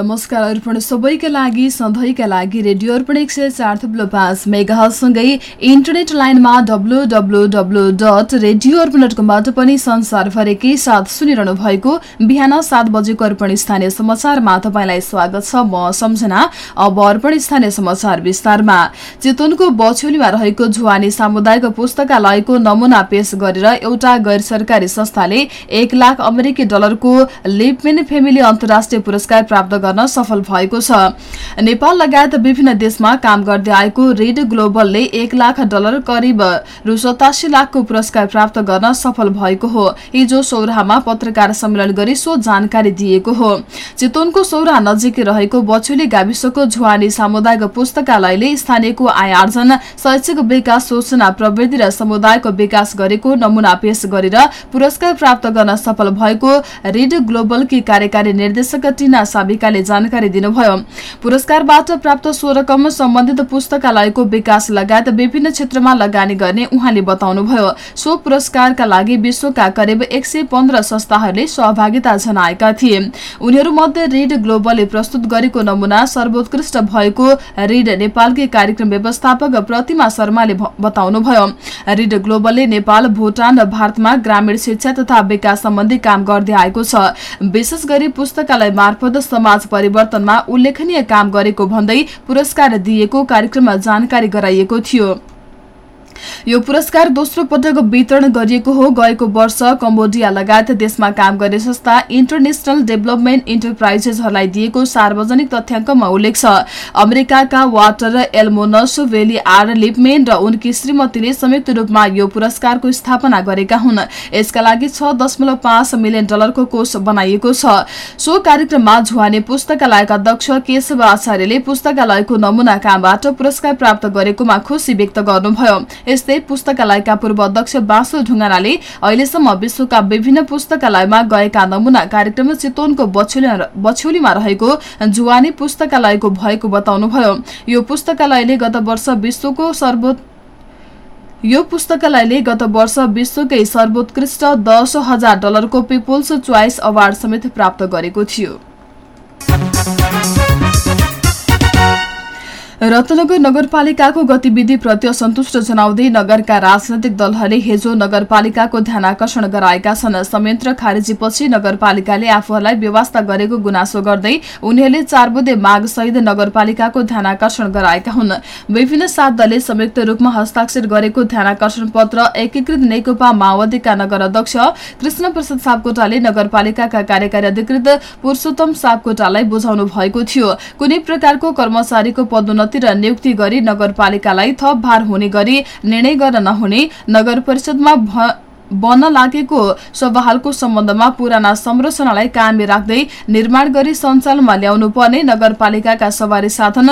नमस्कार अर्पण सबैका लागि सधैँका लागि रेडियो अर्पण एक सय चार थुप्लो पाँच मेगासँगै इन्टरनेट लाइनमा W W W dot radio Arpan dot कमबाट पनि संसारभरिकै साथ सुनिरहनु भएको बिहान सात बजेको अर्पण स्थानीय समाचारमा तपाईँलाई स्वागत छ। म सम्झना अब अर्पण स्थानीय समाचार विस्तारमा। चितवनको बछौलीमा रहेको झुवानी सामुदायिक पुस्तकालयको नमुना पेश गरेर एउटा गैर सरकारी संस्थाले एक लाख अमेरिकी डलरको लिपमेन फेमिली अन्तर्राष्ट्रिय पुरस्कार प्राप्त गर्न सफल भएको छ। नेपाल लगायत विभिन्न देशमा काम गर्दै आएको रेड ग्लोबलले एक लाख डलर करिब रु सतासी लाखको पुरस्कार प्राप्त गर्न सफल भएको हो। हिजो सौराहामा पत्रकार सम्मेलन गरी सो जानकारी दिएको हो। चितवनको सौराहा नजिकै रहेको बछुली गाविसको झुवानी सामुदायिक पुस्तकालयले स्थानीयको आय आर्जन शैक्षिक विकास सूचना प्रवृत्ति र समुदायको विकास गरेको नमुना पेश गरेर पुरस्कार प्राप्त गर्न सफल भएको रेड ग्लोबलकी कार्यकारी निर्देशक टिना साबिकाले जानकारी दिनुभयो। पुरस्कारबाट प्राप्त सो रकम सम्बन्धित पुस्तकालयको विकास लगायत विभिन्न क्षेत्रमा लगानी गर्ने उहाँले बताउनुभयो। सो पुरस्कारका लागि विश्वका करिब एक संस्थाहरूले सहभागिता जनाएका थिए। उनीहरूमध्ये रिड ग्लोबलले प्रस्तुत गरेको नमुना सर्वोत्कृष्ट भएको रिड नेपालकै कार्यक्रम व्यवस्थापक प्रतिमा शर्माले बताउनुभयो। रिड ग्लोबलले नेपाल भूटान र भारतमा ग्रामीण शिक्षा तथा विकास सम्बन्धी काम गर्दै आएको छ। विशेष गरी पुस्तकालय मार्फत समाज परिवर्तनमा उल्लेखनीय काम गरेको भन्दै पुरस्कार दिएको कार्यक्रममा जानकारी गराइएको थियो। यो पुरस्कार दोस्रो पटक वितरण गरिएको हो। गएको वर्ष कम्बोडिया लगायत देशमा काम गर्ने संस्था इन्टरनेशनल डेभलपमेन्ट इन्टरप्राइजेसहरूलाई दिएको सार्वजनिक तथ्याङ्कमा उल्लेख छ। अमेरिकाका वाटर एल्मोनस भेली आर लिपमेन र उनकी श्रीमतीले संयुक्त रूपमा यो पुरस्कारको स्थापना गरेका हुन्। यसका लागि छ मिलियन डलरको कोष बनाइएको छ। सो कार्यक्रममा झुवाने पुस्तकालयका अध्यक्ष केशव आचार्यले पुस्तकालयको नमूना कामबाट पुरस्कार प्राप्त गरेकोमा खुशी व्यक्त गर्नुभयो। यस्तै पुस्तकालयका पूर्व अध्यक्ष बासु ढुङ्गानाले अहिलेसम्म विश्वका विभिन्न पुस्तकालयमा गएका नमूना कार्यक्रम चितवनको बछौलीमा रहेको जुवानी पुस्तकालयको भएको बताउनुभयो। यो पुस्तकालयले गत वर्ष विश्वको सर्वोत्त यो पुस्तकालयले गत वर्ष विश्वकै सर्वोत्कृष्ट दस हजार डलरको पिपुल्स च्वाइस अवार्ड समेत प्राप्त गरेको थियो। रत्नगर नगरपालिकाको गतिविधिप्रति असन्तुष्ट जनाउँदै नगरका राजनैतिक दलहरूले हिजो नगरपालिकाको ध्यान आकर्षण गराएका छन्। संयन्त्र खारेजीपछि नगरपालिकाले आफूहरूलाई व्यवस्था गरेको गुनासो गर्दै उनीहरूले चार बुधे माग सहित नगरपालिकाको ध्यान आकर्षण गराएका हुन्। विभिन्न सात दलले संयुक्त रूपमा हस्ताक्षर गरेको ध्यान आकर्षण पत्र एकीकृत नेकपा माओवादीका नगर अध्यक्ष कृष्ण प्रसाद सापकोटाले नगरपालिकाका कार्यकारी अधिकृत पुरूषोत्तम सापकोटालाई बुझाउनु भएको थियो। कुनै प्रकारको कर्मचारीको पदोन्नति पदोन्नति र नियुक्ति गरी नगरपालिकालाई थप भार हुने गरी निर्णय गर्न नहुने नगर परिषदमा बन्न लागेको सवाहालको सम्बन्धमा पुराना संरचनालाई कायमी राख्दै निर्माण गरी सञ्चालनमा ल्याउनु पर्ने नगरपालिकाका सवारी साधन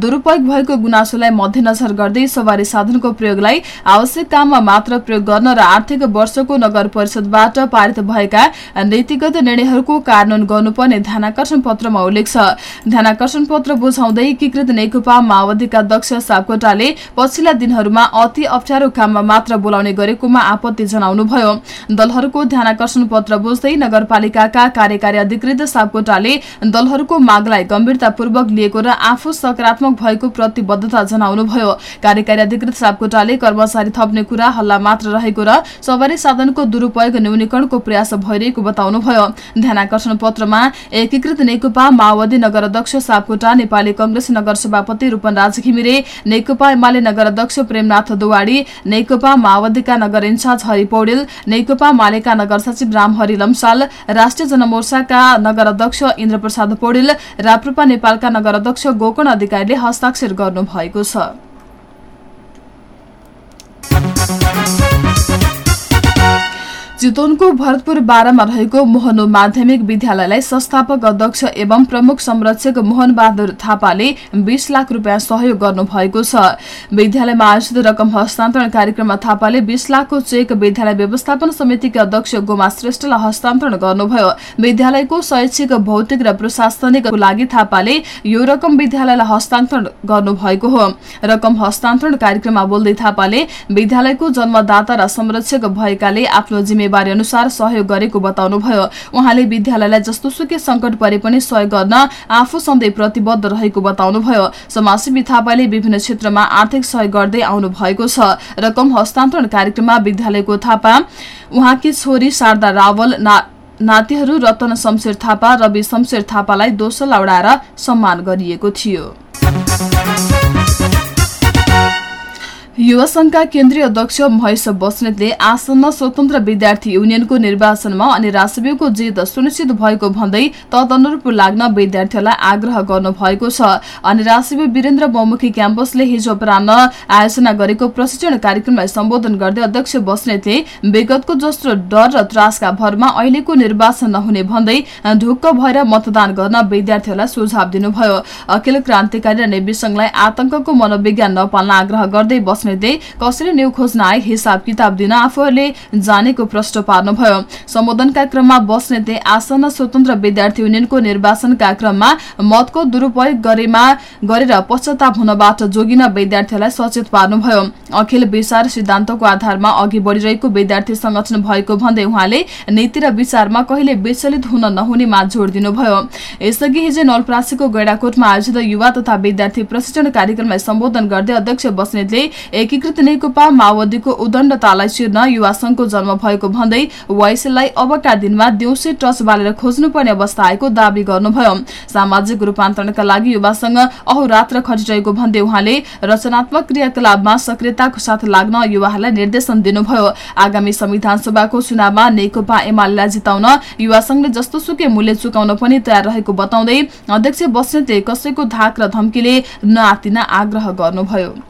दुरूपयोग भएको गुनासोलाई मध्यनजर गर्दै सवारी साधनको प्रयोगलाई आवश्यक काममा मात्र प्रयोग गर्न र आर्थिक वर्षको नगर परिषदबाट पारित भएका नीतिगत निर्णयहरूको कार्यान्वयन गर्नुपर्ने ध्यानकर्षण पत्रमा उल्लेख छ। ध्यानकर्षण पत्र बुझाउँदै एकीकृत नेकपा माओवादीका अध्यक्ष सापकोटाले पछिल्ला दिनहरूमा अति अप्ठ्यारो काममा मात्र बोलाउने गरेकोमा आपत्ति जनाउनु बताउनुभयो दलहरूको ध्यानकर्षण पत्र बुझ्दै नगरपालिकाका कार्यकारी अधिकृत सापकोटाले दलहरूको मागलाई गम्भीरतापूर्वक लिएको र आफू सकारात्मक भएको प्रतिबद्धता जनाउनुभयो। कार्यकारी अधिकृत सापकोटाले कर्मचारी थप्ने कुरा हल्ला मात्र रहेको र सवारी साधनको दुरूपयोग न्यूनीकरणको प्रयास भइरहेको बताउनुभयो। ध्यानकर्षण पत्रमा एकीकृत नेकपा माओवादी नगर अध्यक्ष सापकोटा नेपाली कंग्रेस नगर सभापति रूपन राज घिमिरे नेकपा एमाले नगर अध्यक्ष प्रेमनाथ दुवाडी नेकपा माओवादीका नगर इन्चार्ज हरि पौडेल नेकपा मालेका नगर सचिव रामहरि लम्साल राष्ट्रिय जनमोर्चाका नगर अध्यक्ष इन्द्रप्रसाद पौडेल राप्रपा नेपालका नगर अध्यक्ष गोकर्ण अधिकारीले हस्ताक्षर गर्नुभएको छ। चितवनको भरतपुर बाह्रमा रहेको मोहनो माध्यमिक विद्यालयलाई संस्थापक अध्यक्ष एवं प्रमुख संरक्षक मोहन बहादुर थापाले बीस लाख रूपियाँ सहयोग गर्नुभएको छ। विद्यालयमा आयोजित रकम हस्तान्तरण कार्यक्रममा थापाले बीस लाखको चेक विद्यालय व्यवस्थापन समितिका अध्यक्ष गोमा श्रेष्ठलाई हस्तान्तरण गर्नुभयो। विद्यालयको शैक्षिक भौतिक र प्रशासनिक लागि थापाले यो रकम विद्यालयलाई हस्तान्तरण गर्नुभएको हो। रकम हस्तान्तरण कार्यक्रममा बोल्दै थापाले विद्यालयको जन्मदाता र संरक्षक भएकाले आफ्नो जिम्मे जिम्मेवारी अनुसार सहयोग गरेको बताउनुभयो। उहाँले विद्यालयलाई जस्तो सुकै संकट परे पनि सहयोग गर्न आफू सधैँ प्रतिबद्ध रहेको बताउनुभयो। समाजसेवी थापाले विभिन्न क्षेत्रमा आर्थिक सहयोग गर्दै आउनु भएको छ रकम हस्तान्तरण कार्यक्रममा विद्यालयको थापा उहाँकी छोरी शारदा रावल नातिहरू रतन शमशेर थापा रवि शमशेर थापालाई दोस्रो उडाएर सम्मान गरिएको थियो। युवा संघका केन्द्रीय अध्यक्ष महेश बस्नेतले आसन्न स्वतन्त्र विद्यार्थी युनियनको निर्वाचनमा अनि राष्ट्रव्यूको जित सुनिश्चित भएको भन्दै तदनुरूप लाग्न विद्यार्थीहरूलाई आग्रह गर्नु भएको छ। अनि राष्ट्रव्यू वीरेन्द्र बहुमुखी क्याम्पसले हिजो अपरान्न आयोजना गरेको प्रशिक्षण कार्यक्रमलाई सम्बोधन गर्दै अध्यक्ष बस्नेतले विगतको जस्तो डर र त्रासका भरमा अहिलेको निर्वाचन नहुने भन्दै ढुक्क भएर मतदान गर्न विद्यार्थीहरूलाई सुझाव दिनुभयो। अखिल क्रान्तिकारी र नेवी संघलाई आतंकको मनोविज्ञान नपाल्न आग्रह गर्दै बस्ने बस्नेतले कसरी न्यू खोज्न आए हिसाब किताब दिन आफूहरूले जानेको प्रश्न पार्नुभयो। सम्बोधनका क्रममा बस्नेतले आसन्न स्वतन्त्र विद्यार्थी युनियनको निर्वाचनका क्रममा मतको दुरूपयोग गरेमा गरेर पश्चाताप हुनबाट जोगिन विद्यार्थीहरूलाई सचेत पार्नुभयो। अखिल विचार सिद्धान्तको आधारमा अघि बढ़िरहेको विद्यार्थी संगठन भएको भन्दै उहाँले नीति र विचारमा कहिले विचलित हुन नहुनेमा जोड़ दिनुभयो। यसअघि हिजो नलप्रासीको गैडाकोटमा आयोजित युवा तथा विद्यार्थी प्रशिक्षण कार्यक्रमलाई सम्बोधन गर्दै अध्यक्ष बस्नेतले एकीकृत नेकपा माओवादीको उदण्डतालाई चिर्न युवा संघको जन्म भएको भन्दै वाइसेललाई अबका दिनमा देउसे टच बालेर खोज्नुपर्ने अवस्था आएको दावी गर्नुभयो। सामाजिक रूपान्तरणका लागि युवा संघ अहोरात्र खटिरहेको भन्दै उहाँले रचनात्मक क्रियाकलापमा सक्रियताको साथ लाग्न युवाहरूलाई निर्देशन दिनुभयो। आगामी संविधान सभाको चुनावमा नेकपा एमालेलाई जिताउन युवा संघले जस्तो सुकै मूल्य चुकाउन पनि तयार रहेको बताउँदै अध्यक्ष बस्नेतले कसैको धाक र धम्कीले नआतिन आग्रह गर्नुभयो।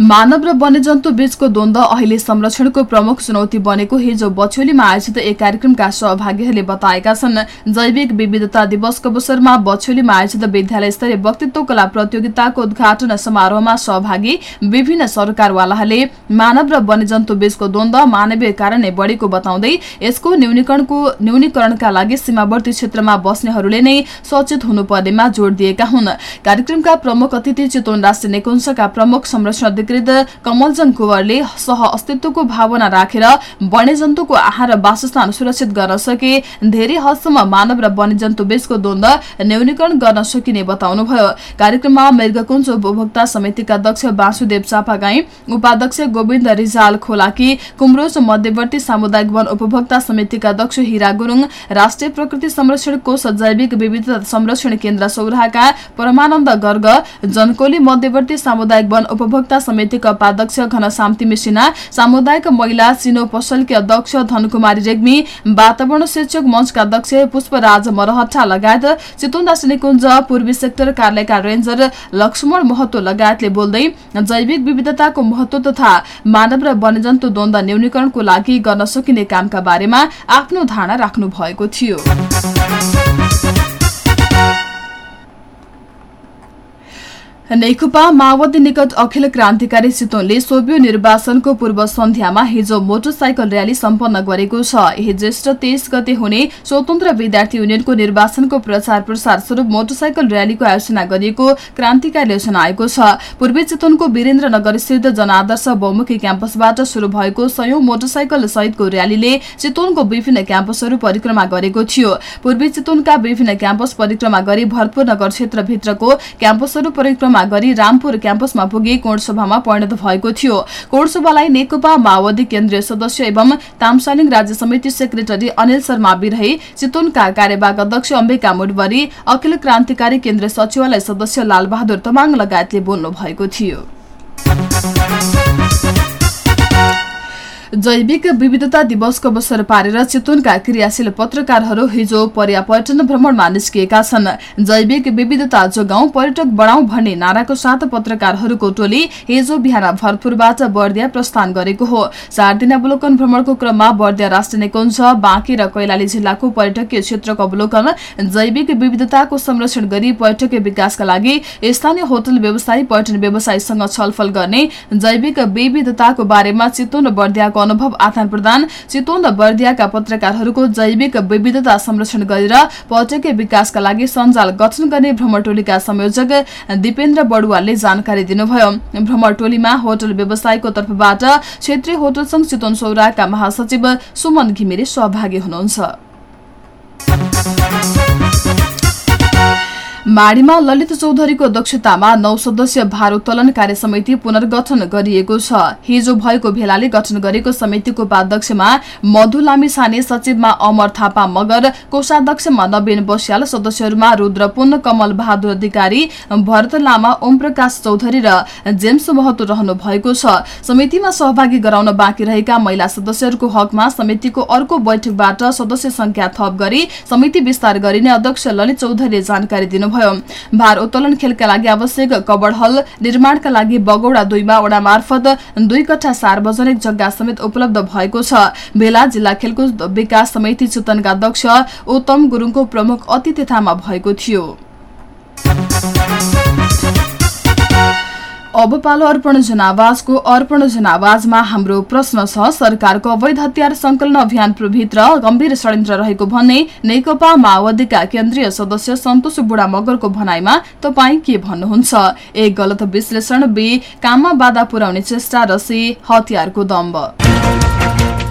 मानव र वन्यजन्तु बीचको द्वन्द अहिले संरक्षणको प्रमुख चुनौती बनेको हिजो बछौलीमा आयोजित एक कार्यक्रमका सहभागीहरूले बताएका छन्। जैविक विविधता दिवसको अवसरमा बछौलीमा आयोजित विद्यालय स्तरीय वक्तित्व कला प्रतियोगिताको उद्घाटन समारोहमा सहभागी विभिन्न सरकारवालाहरूले मानव र वन्यजन्तु बीचको द्वन्द मानवीय कारणले बढेको बताउँदै यसको न्यूनीकरणको लागि सीमावर्ती क्षेत्रमा बस्नेहरूले नै सचेत हुनुपर्नेमा जोड़ दिएका हुन्। कार्यक्रमका प्रमुख अतिथि चितवन राष्ट्रिय निकुञ्जका प्रमुख संरक्षण अधिकृत कमलजङ कुवरले सह अस्तित्वको भावना राखेर वन्यजन्तुको आहार र वासस्थान सुरक्षित गर्न सके धेरै हदसम्म मानव र वन्यजन्तु बीचको द्वन्द न्यूनीकरण गर्न सकिने बताउनुभयो। कार्यक्रममा मृगकुञ्ज उपभोक्ता समितिका अध्यक्ष वासुदेव चापागाई उपाध्यक्ष गोविन्द रिजाल खोलाकी कुमरोज मध्यवर्ती सामुदायिक वन उपभोक्ता समितिका अध्यक्ष हिरा गुरूङ राष्ट्रिय प्रकृति संरक्षण कोष जैविक विविधता संरक्षण केन्द्र सौराहाका परमानन्द गर्ग जनकोली मध्यवर्ती सामुदायिक वन उपभोक्ता समितिका उपाध्यक्ष घनशान्ति मिसिना सामुदायिक महिला सिनो पसलकी अध्यक्ष धनकुमारी रेग्मी वातावरण शिक्षक मंचका अध्यक्ष पुष्पराज मरहटा लगायत चितुन्दास निकुञ्ज पूर्वी सेक्टर कार्यालयका रेन्जर लक्ष्मण महतो लगायतले बोल्दै जैविक विविधताको महत्व तथा मानव र वन्यजन्तु द्वन्द न्यूनीकरणको लागि गर्न सकिने कामका बारेमा आफ्नो धारणा राख्नु भएको थियो। नेकपा माओवादी निकट अखिल क्रान्तिकारी चितवनले सोभियो निर्वाचनको पूर्व सन्ध्यामा हिजो मोटरसाइकल र्याली सम्पन्न गरेको छ। यही ज्येष्ठ तेइस गते हुने स्वतन्त्र विद्यार्थी युनियनको निर्वाचनको प्रचार प्रसार स्वरूप मोटरसाइकल र्यालीको आयोजना गरिएको क्रान्तिकारीले जनाएको छ। पूर्वी चितवनको वीरेन्द्रनगर स्थित जनादर्श बहुमुखी क्याम्पसबाट शुरू भएको सयौं मोटरसाइकल सहितको र्यालीले चितवनको विभिन्न क्याम्पसहरू परिक्रमा गरेको थियो। पूर्वी चितवनका विभिन्न क्याम्पस परिक्रमा गरी भरतपुर नगर क्षेत्रभित्रको क्याम्पसहरू परिक्रमा गरी रामपुर क्याम्पसमा पुगे कोणसभामा परिणत भएको थियो। कोणसभालाई नेकपा माओवादी केन्द्रीय सदस्य एवं तामसालिङ राज्य समिति सेक्रेटरी अनिल शर्मा बिरहे चितवनका कार्यवाहक अध्यक्ष अम्बिका मुडवरी अखिल क्रान्तिकारी केन्द्रीय सचिवालय सदस्य लालबहादुर तमाङ लगायतले बोल्नु भएको थियो। जैविक विविधता दिवसको अवसर पारेर चितवनका क्रियाशील पत्रकारहरू हिजो पर्यापर्यटन भ्रमणमा निस्किएका छन्। जैविक विविधता जोगाउँ पर्यटक बढाउँ भन्ने नाराको साथ पत्रकारहरूको टोली हिजो बिहान भरतपुरबाट बर्दिया प्रस्थान गरेको हो। चार दिन अवलोकन भ्रमणको क्रममा बर्दिया राष्ट्रिय निकुञ्ज बाँकी र कैलाली जिल्लाको पर्यटकीय क्षेत्रको अवलोकन जैविक विविधताको संरक्षण गरी पर्यटकीय विकासका लागि स्थानीय होटल व्यवसायी पर्यटन व्यवसायीसँग छलफल गर्ने जैविक विविधताको बारेमा चितवन बर्दियाको अनुभव आदान प्रदान चितवन र बर्दियाका पत्रकारहरूको जैविक विविधता संरक्षण गरेर पर्यटकीय विकासका लागि सञ्जाल गठन गर्ने भ्रमण संयोजक दिपेन्द्र बडुवालले जानकारी दिनुभयो। भ्रमण होटल व्यवसायको तर्फबाट क्षेत्रीय होटल संघ चितवन सौराका महासचिव सुमन घिमिरे सहभागी हुनुहुन्छ। माडीमा ललित चौधरीको दक्षतामा नौ सदस्यीय भार उत्तोलन कार्य समिति पुनर्गठन गरिएको छ। हिजो भएको भेलाले गठन गरेको समितिको उपाध्यक्षमा मधु लामिछाने सचिवमा अमर थापा मगर कोषाध्यक्षमा नवीन बस्याल सदस्यहरूमा रुद्रपुन कमल बहादुर अधिकारी भरत लामा ओम प्रकाश चौधरी र जेम्स महतो रहनु भएको छ। समितिमा सहभागी गराउन बाँकी रहेका महिला सदस्यहरूको हकमा समितिको अर्को बैठकबाट सदस्य संख्या थप गरी समिति विस्तार गरिने अध्यक्ष ललित चौधरीले जानकारी दिनु भार उत्तोलन खेलका लागि आवश्यक कबड हल निर्माणका लागि बगौडा दुईमा वडा मार्फत दुई कठा सार्वजनिक जग्गा समेत उपलब्ध भएको छ। बेला जिल्ला खेलकुद विकास समिति चितनका अध्यक्ष उत्तम गुरूङको प्रमुख अतिथ्यतामा भएको थियो। अब पालो अर्पण जनावाजको अर्पण जनावाजमा हाम्रो प्रश्न छ सरकारको अवैध हतियार संकलन अभियानभित्र गम्भीर षड्यन्त्र रहेको भन्ने नेकपा माओवादीका केन्द्रीय सदस्य सन्तोष बुढा मगरको भनाइमा तपाईँ के भन्नुहुन्छ? एक गलत विश्लेषण बी काममा बाधा पुर्याउने चेष्टा र सी हतियारको दम्ब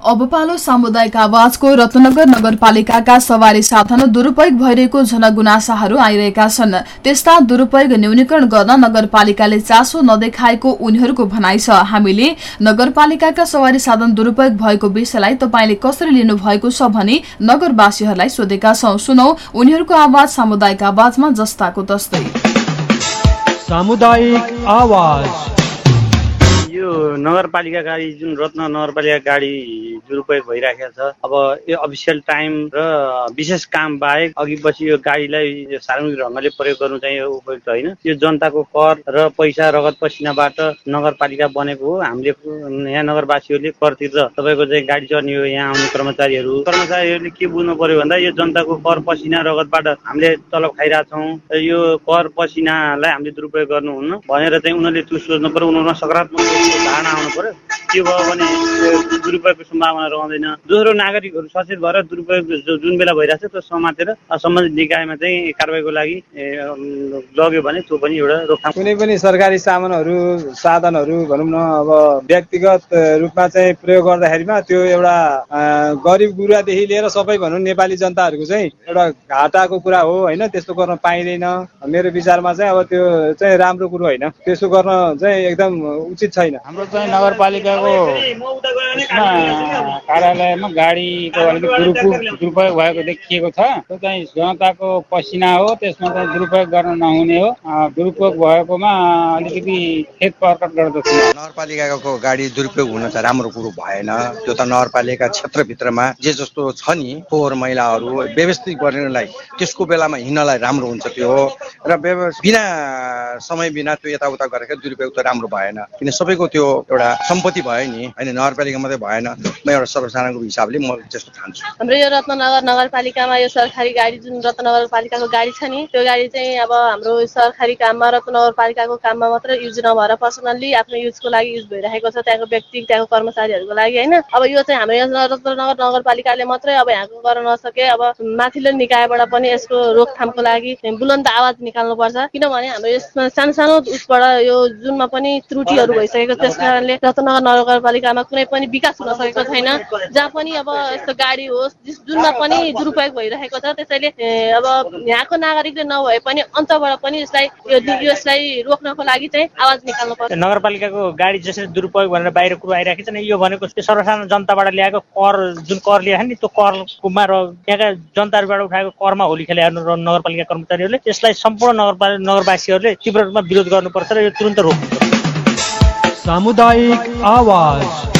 अब पालो सामुदायिक आवाजको रत्नगर नगरपालिकाका सवारी साधन दुरूपयोग भइरहेको जनगुनासाहरू आइरहेका छन्। त्यस्ता दुरूपयोग न्यूनीकरण गर्न नगरपालिकाले चासो नदेखाएको उनीहरूको भनाइ छ। हामीले नगरपालिकाका सवारी साधन दुरूपयोग भएको विषयलाई तपाईँले कसरी लिनु भएको छ भनी नगरवासीहरूलाई सोधेका छौं। सुनौ उनीहरूको आवाज सामुदायिक आवाजमा जस्ताको तस्तै। सामुदायिक आवाज। यो नगरपालिका गाडी जुन रत्न नगरपालिका गाडी दुरुपयोग भइराखेको छ अब यो अफिसियल टाइम र विशेष काम बाहेक अघि पछि यो गाडीलाई सार्वजनिक ढङ्गले प्रयोग गर्नु चाहिँ उपयुक्त होइन। यो जनताको कर र पैसा रगत पसिनाबाट नगरपालिका बनेको हो। हामीले यहाँ नगरवासीहरूले कर तिर्छ। तपाईँको चाहिँ गाडी चढ्ने हो यहाँ आउने कर्मचारीहरू। कर्मचारीहरूले के बुझ्नु पर्यो भन्दा यो जनताको कर पसिना रगतबाट हामीले तलब खाइरहेछौँ यो कर पसिनालाई हामीले दुरुपयोग गर्नुहुन्न भनेर चाहिँ उनीहरूले त्यो सोच्नु पर्यो। उनीहरूमा सकारात्मक धारणा आउनु पर्यो त्यो भयो भने दुरुपयोगको सम्भावना रहँदैन। दोस्रो नागरिकहरू सचेत भएर दुरुपयोग जुन बेला भइरहेको छ त्यो समातेर सम्बन्धित निकायमा चाहिँ कारवाहीको लागि लग्यो भने त्यो पनि एउटा रोकथाम। कुनै पनि सरकारी सामानहरू साधनहरू भनौँ न अब व्यक्तिगत रूपमा चाहिँ प्रयोग गर्दाखेरिमा त्यो एउटा गरिब गुरुवादेखि लिएर सबै भनौँ नेपाली जनताहरूको चाहिँ एउटा घाटाको कुरा हो होइन? त्यस्तो गर्न पाइँदैन। मेरो विचारमा चाहिँ अब त्यो चाहिँ राम्रो कुरो होइन। त्यसो गर्न चाहिँ एकदम उचित छैन। हाम्रो चाहिँ नगरपालिकाको कार्यालयमा गाडीको अलिकति दुरुपयोग भएको देखिएको छ। त्यो चाहिँ जनताको पसिना हो त्यसमा चाहिँ दुरुपयोग गर्न नहुने हो। दुरुपयोग भएकोमा अलिकति खेत प्रकट गर्दछु। नगरपालिकाको गाडी दुरुपयोग हुन चाहिँ राम्रो कुरो भएन। त्यो त नगरपालिका क्षेत्रभित्रमा जे जस्तो छ नि फोहोर मैलाहरू व्यवस्थित गर्नलाई त्यसको बेलामा हिँड्नलाई राम्रो हुन्छ त्यो र बिना समय बिना त्यो यताउता गरेर दुरुपयोग त राम्रो भएन। किन सबैको त्यो एउटा सम्पत्ति भयो नि। होइन नगरपालिका मात्रै भएन। म एउटा सर्वसाधारणको हिसाबले म त्यस्तो ठान्छु। हाम्रो यो रत्ननगर नगरपालिकामा यो सरकारी गाडी जुन रत्न नगरपालिकाको गाडी छ नि त्यो गाडी चाहिँ अब हाम्रो सरकारी काममा रत्न नगरपालिकाको काममा मात्र युज नभएर पर्सनल्ली आफ्नो युजको लागि युज भइरहेको छ त्यहाँको व्यक्ति त्यहाँको कर्मचारीहरूको लागि होइन? अब यो चाहिँ हाम्रो यहाँ रत्ननगर नगरपालिकाले मात्रै अब यहाँको गर्न नसके अब माथिल्लो निकायबाट पनि यसको रोकथामको लागि बुलन्द आवाज निकाल्नुपर्छ। किनभने हाम्रो यसमा सानो सानो उसबाट यो जुनमा पनि त्रुटिहरू भइसकेको त्यस कारणले रत्नगर नगरपालिकामा कुनै पनि विकास हुन सकेको छैन। जहाँ पनि अब यस्तो गाडी होस् जुनमा पनि दुरुपयोग भइरहेको छ त्यसैले अब यहाँको नागरिकले नभए पनि अन्तबाट पनि यसलाई यसलाई रोक्नको लागि चाहिँ आवाज निकाल्नु पर्छ। नगरपालिकाको गाडी जसरी दुरुपयोग भनेर बाहिर कुरो आइरहेको छ नि यो भनेको सर्वसाधारण जनताबाट ल्याएको कर जुन कर ल्याएको नि त्यो करकोमा र यहाँका जनताहरूबाट उठाएको करमा होली खेले नगरपालिका कर्मचारीहरूले यसलाई सम्पूर्ण नगरपालिका नगरवासीहरूले तीव्र रूपमा विरोध गर्नुपर्छ र यो तुरन्त रोक्नुपर्छ। सामुदायिक आवाज।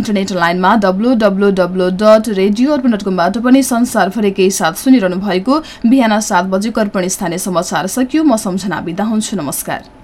इन्टरनेट लाइनमा W W dot radio Arpan dot कमबाट पनि संसारभरिकै साथ सुनिरहनु भएको बिहान सात बजेको अर्पण स्थानीय समाचार सकियो। म सम्झना बिदा हुन्छु। नमस्कार।